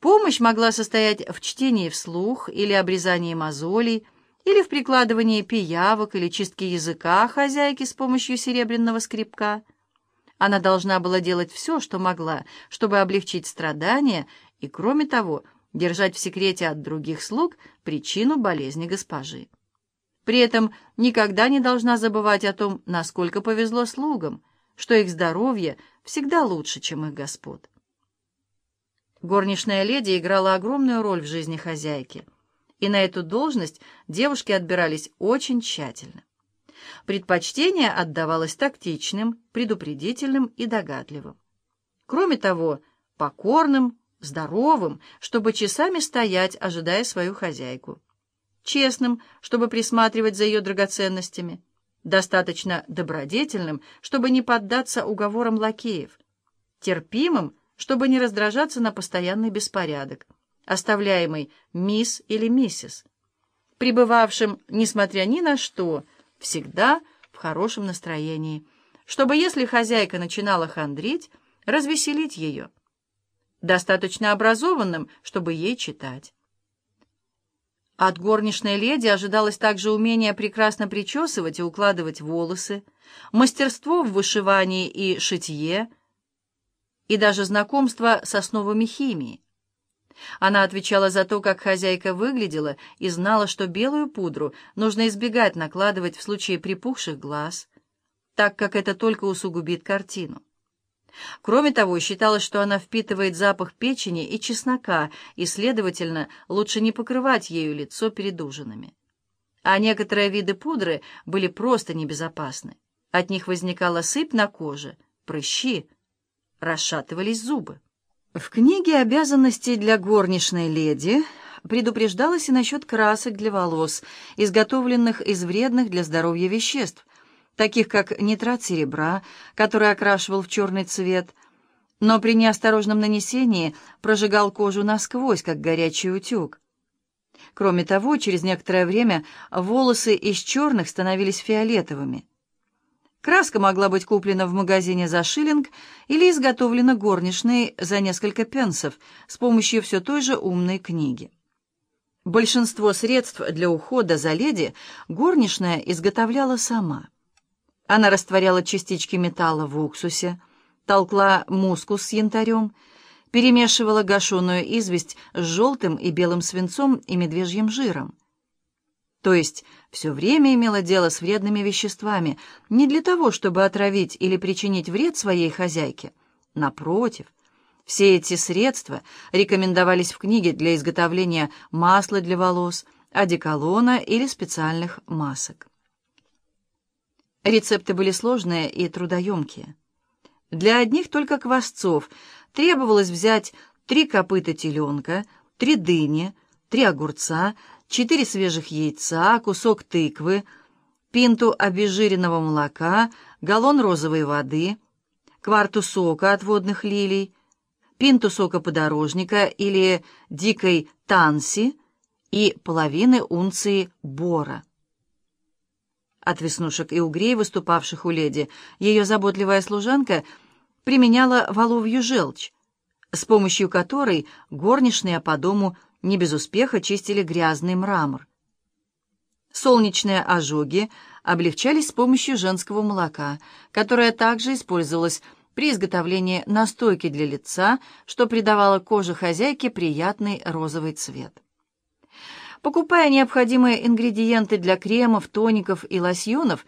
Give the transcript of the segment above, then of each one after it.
Помощь могла состоять в чтении вслух или обрезании мозолей, или в прикладывании пиявок или чистке языка хозяйки с помощью серебряного скребка. Она должна была делать все, что могла, чтобы облегчить страдания и, кроме того, держать в секрете от других слуг причину болезни госпожи. При этом никогда не должна забывать о том, насколько повезло слугам, что их здоровье всегда лучше, чем их господ. Горничная леди играла огромную роль в жизни хозяйки, и на эту должность девушки отбирались очень тщательно. Предпочтение отдавалось тактичным, предупредительным и догадливым. Кроме того, покорным, здоровым, чтобы часами стоять, ожидая свою хозяйку. Честным, чтобы присматривать за ее драгоценностями. Достаточно добродетельным, чтобы не поддаться уговорам лакеев. Терпимым, чтобы не раздражаться на постоянный беспорядок, оставляемый мисс или миссис, пребывавшим, несмотря ни на что, всегда в хорошем настроении, чтобы, если хозяйка начинала хандрить, развеселить ее, достаточно образованным, чтобы ей читать. От горничной леди ожидалось также умение прекрасно причесывать и укладывать волосы, мастерство в вышивании и шитье, и даже знакомство с основами химии. Она отвечала за то, как хозяйка выглядела, и знала, что белую пудру нужно избегать накладывать в случае припухших глаз, так как это только усугубит картину. Кроме того, считалось, что она впитывает запах печени и чеснока, и, следовательно, лучше не покрывать ею лицо перед ужинами. А некоторые виды пудры были просто небезопасны. От них возникала сыпь на коже, прыщи, расшатывались зубы. В книге «Обязанности для горничной леди» предупреждалось и насчет красок для волос, изготовленных из вредных для здоровья веществ, таких как нитрат серебра, который окрашивал в черный цвет, но при неосторожном нанесении прожигал кожу насквозь, как горячий утюг. Кроме того, через некоторое время волосы из черных становились фиолетовыми. Краска могла быть куплена в магазине за шиллинг или изготовлена горничной за несколько пенсов с помощью все той же умной книги. Большинство средств для ухода за леди горничная изготовляла сама. Она растворяла частички металла в уксусе, толкла мускус с янтарем, перемешивала гашеную известь с желтым и белым свинцом и медвежьим жиром. То есть все время имела дело с вредными веществами не для того, чтобы отравить или причинить вред своей хозяйке. Напротив, все эти средства рекомендовались в книге для изготовления масла для волос, одеколона или специальных масок. Рецепты были сложные и трудоемкие. Для одних только квасцов требовалось взять три копыта теленка, три дыни, три огурца, четыре свежих яйца, кусок тыквы, пинту обезжиренного молока, галлон розовой воды, кварту сока от водных лилий, пинту сока подорожника или дикой танси и половины унции бора. От веснушек и угрей, выступавших у леди, ее заботливая служанка применяла воловью желчь, с помощью которой горничные по дому не без успеха чистили грязный мрамор. Солнечные ожоги облегчались с помощью женского молока, которое также использовалось при изготовлении настойки для лица, что придавало коже хозяйки приятный розовый цвет. Покупая необходимые ингредиенты для кремов, тоников и лосьонов,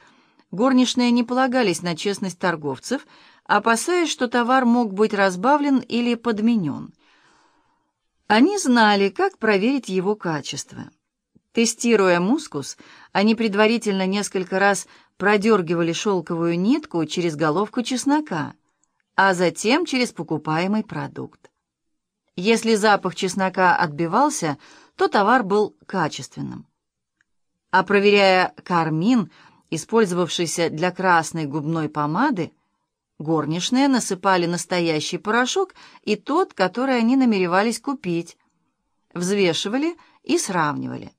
горничные не полагались на честность торговцев, опасаясь, что товар мог быть разбавлен или подменен. Они знали, как проверить его качество. Тестируя мускус, они предварительно несколько раз продергивали шелковую нитку через головку чеснока, а затем через покупаемый продукт. Если запах чеснока отбивался, то товар был качественным. А проверяя кармин, использовавшийся для красной губной помады, горничные насыпали настоящий порошок и тот, который они намеревались купить, взвешивали и сравнивали.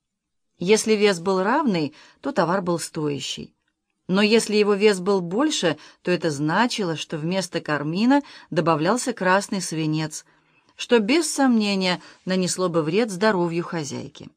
Если вес был равный, то товар был стоящий. Но если его вес был больше, то это значило, что вместо кармина добавлялся красный свинец – что без сомнения нанесло бы вред здоровью хозяйки.